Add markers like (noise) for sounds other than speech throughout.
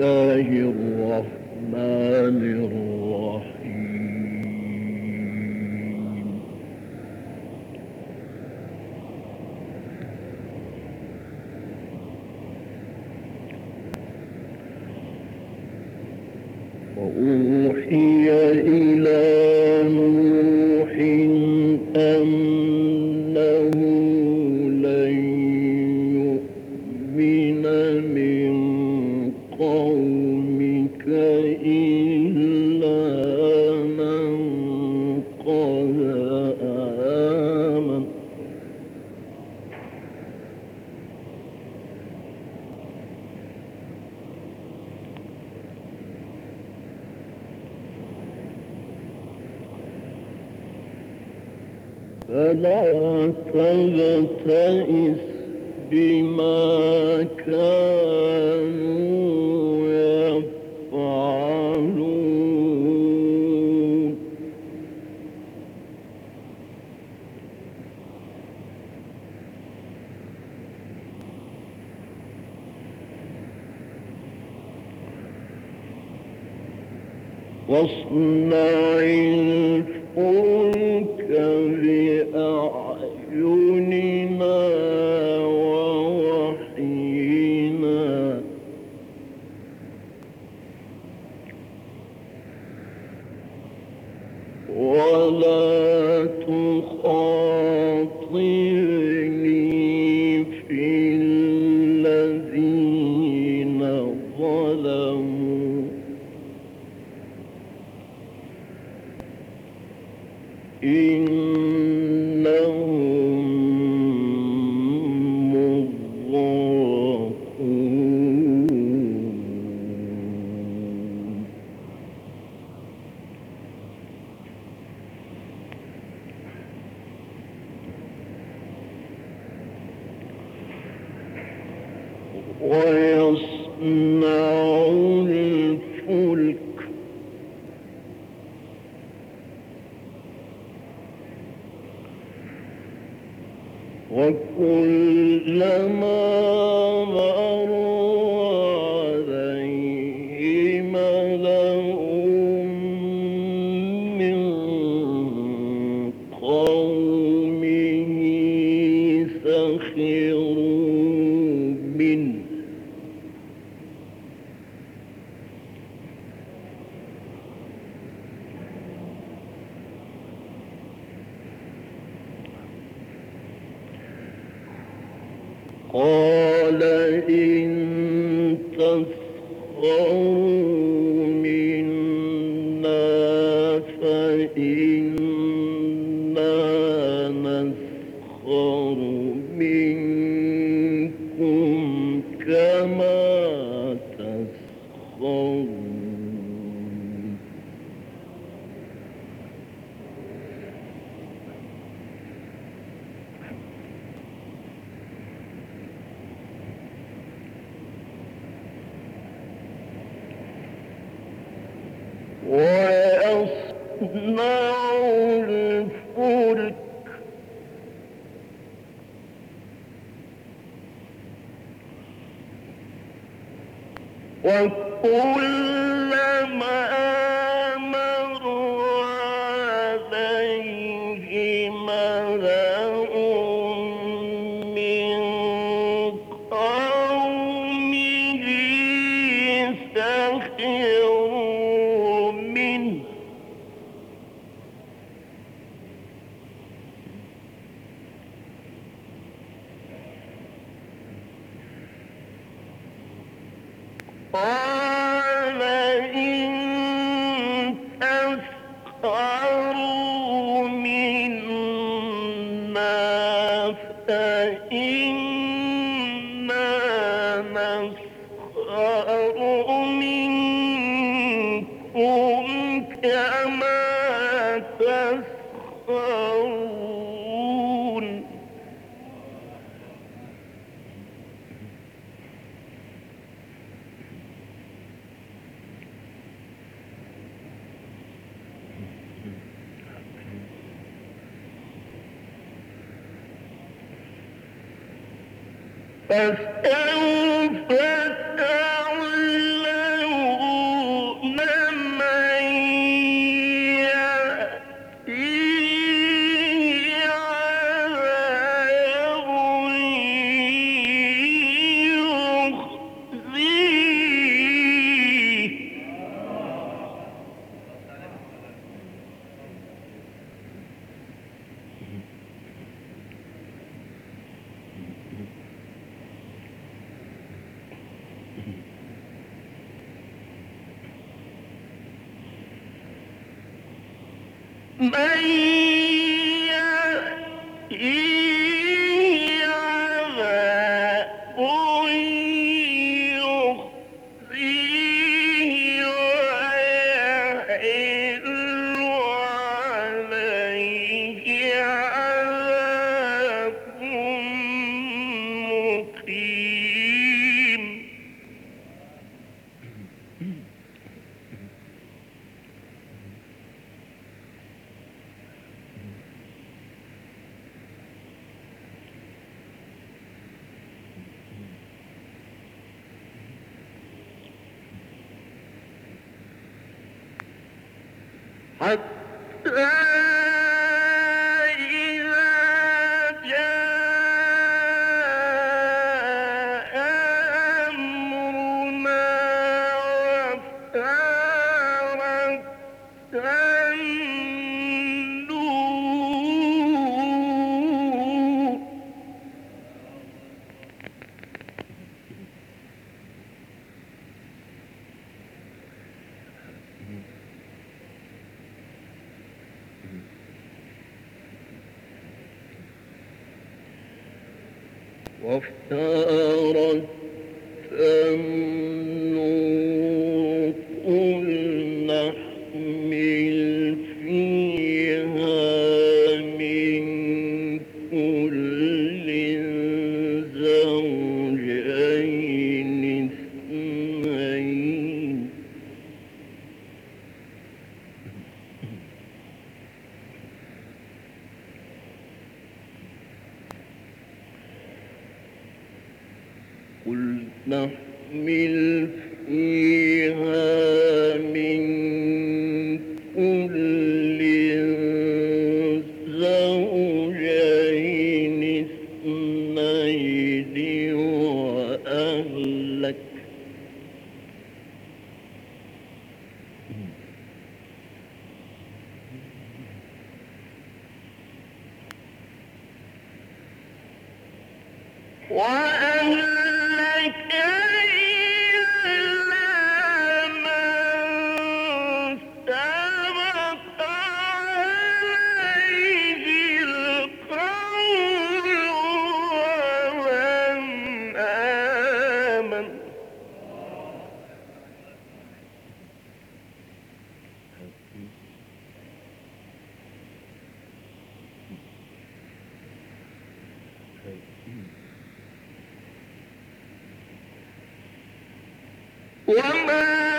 الله الرحمن الرحيم. بأعيننا فإنا نسخر four فسوف وافترت قل نحمل فيها من كل உண்மை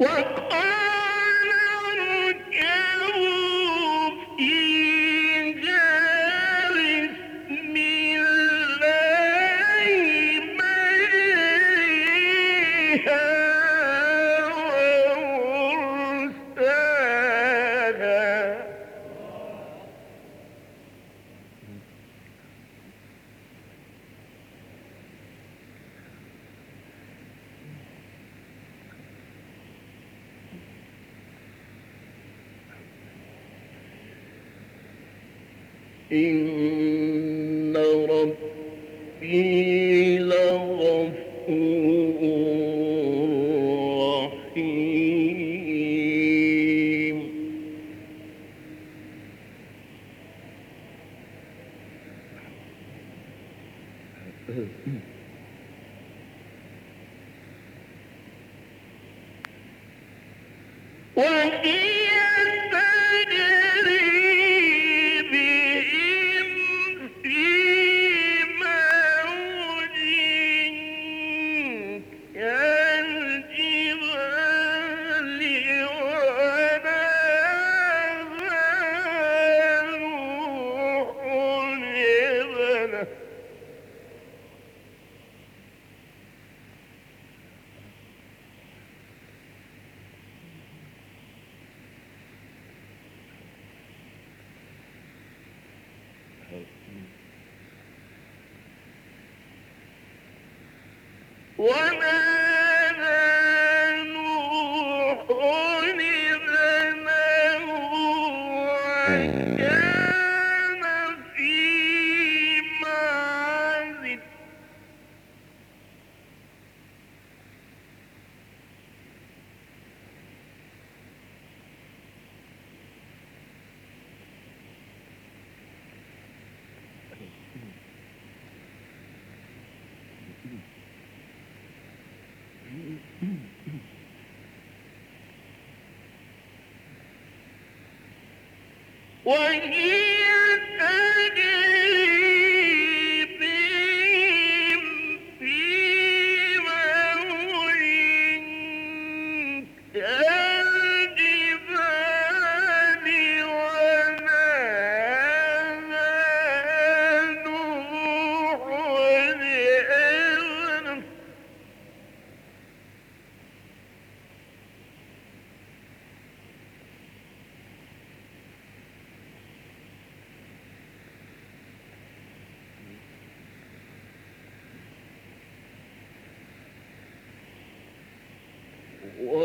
وقال إن ربي لغفور رحيم. (clears throat) وإن Bye.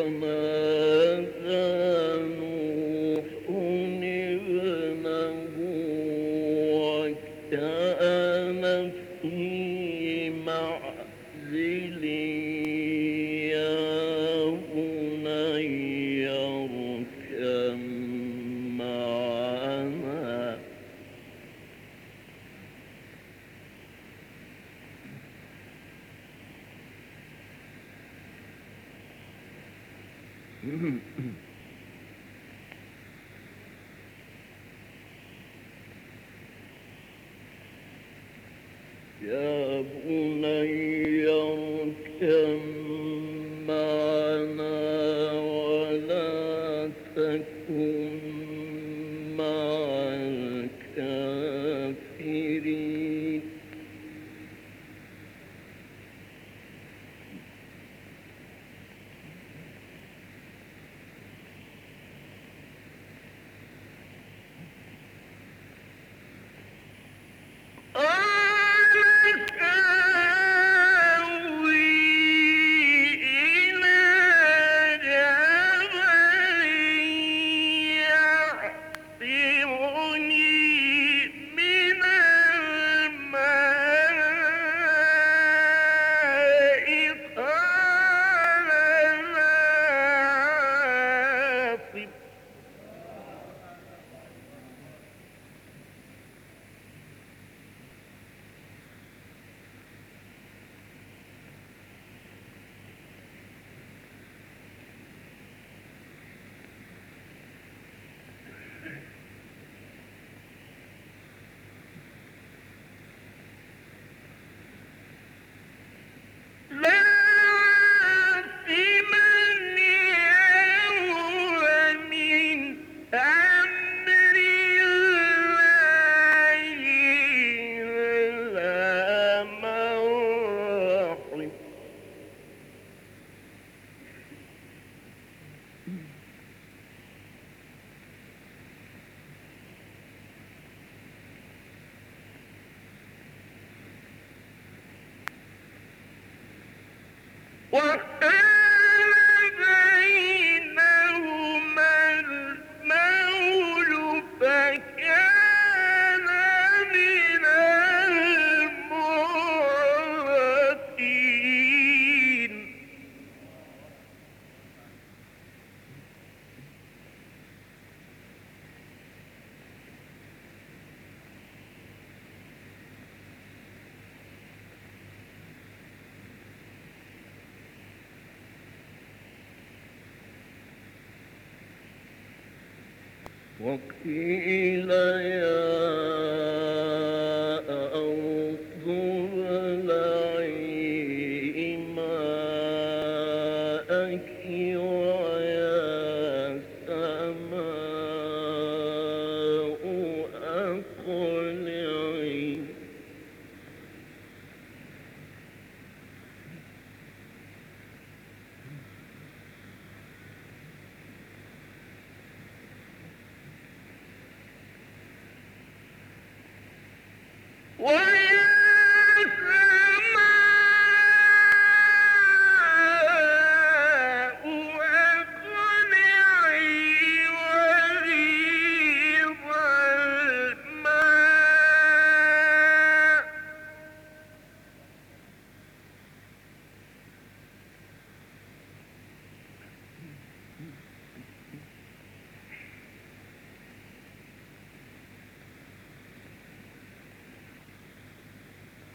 ونادى Mm-hmm. وكان وقيل يا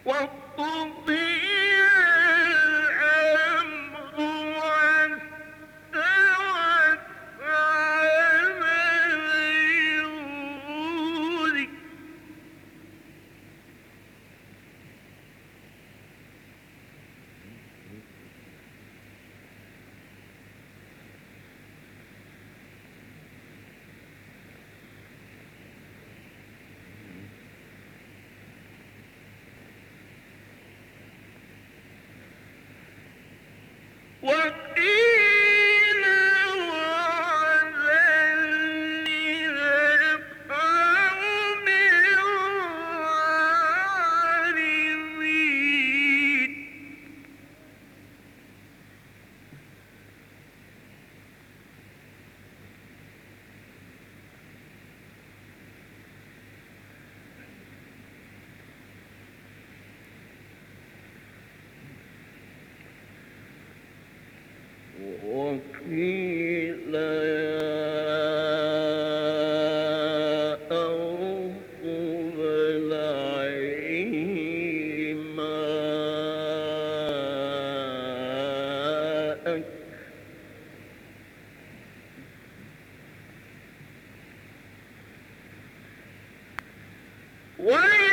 quanto bem. الدين Why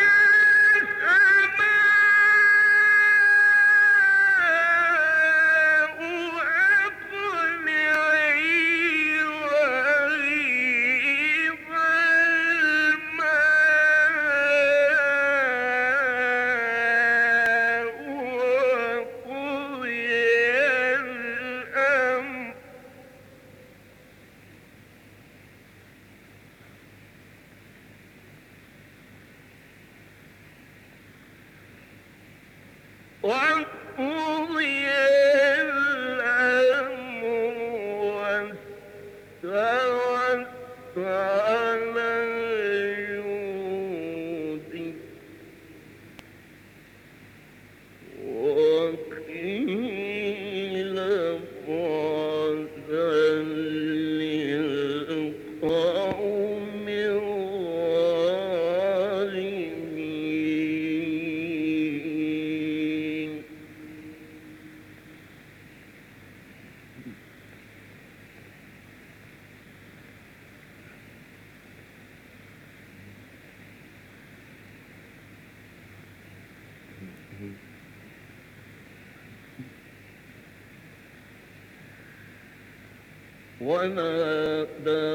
ونادى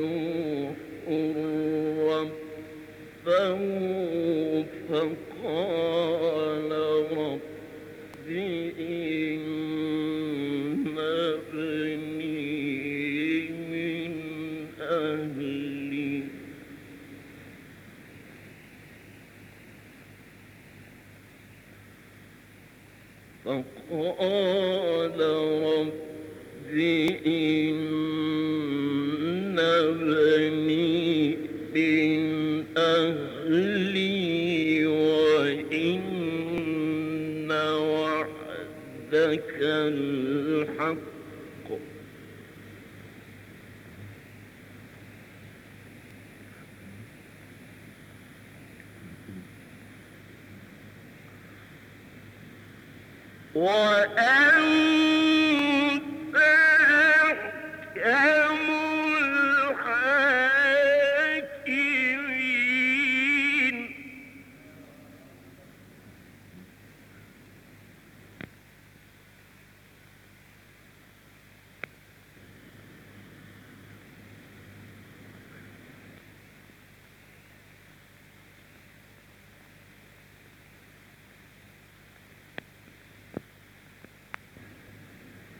نوح ربه فقال رب إن ابني من أهلي. فقال رب إن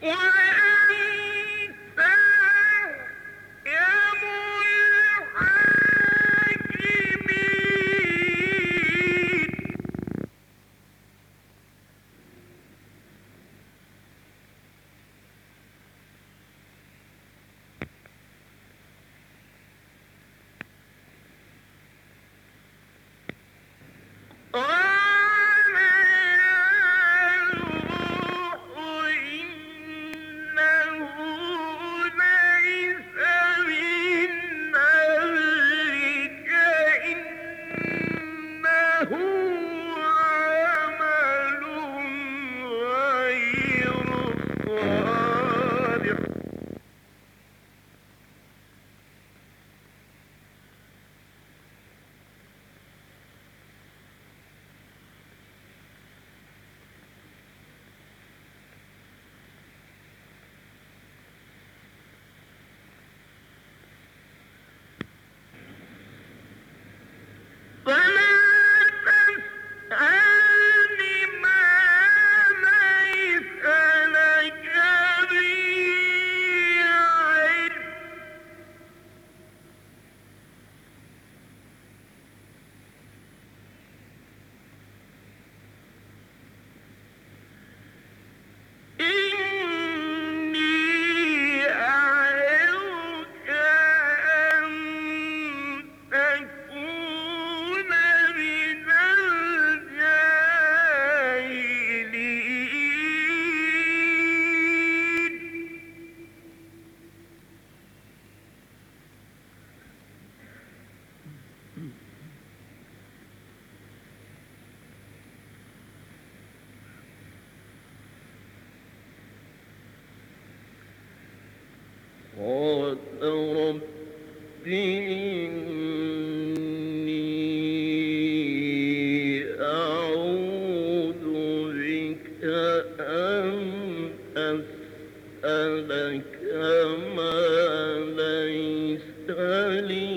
Yeah. أسألك ما ليس لي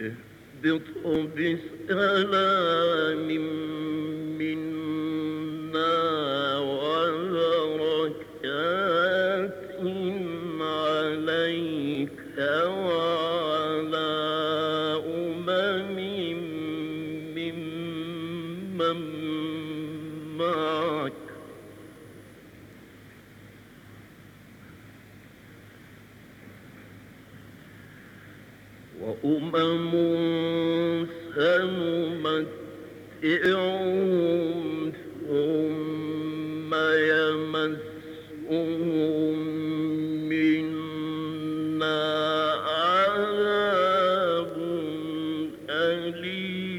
اهبط بسلام منا وبركات عليك وعلى أمم ممن معك وأمم سنمتعهم ثم يمسهم منا عذاب أليم.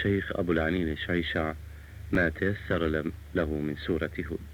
الشيخ أبو العنين شعيشع ما تيسر له من سورة هود.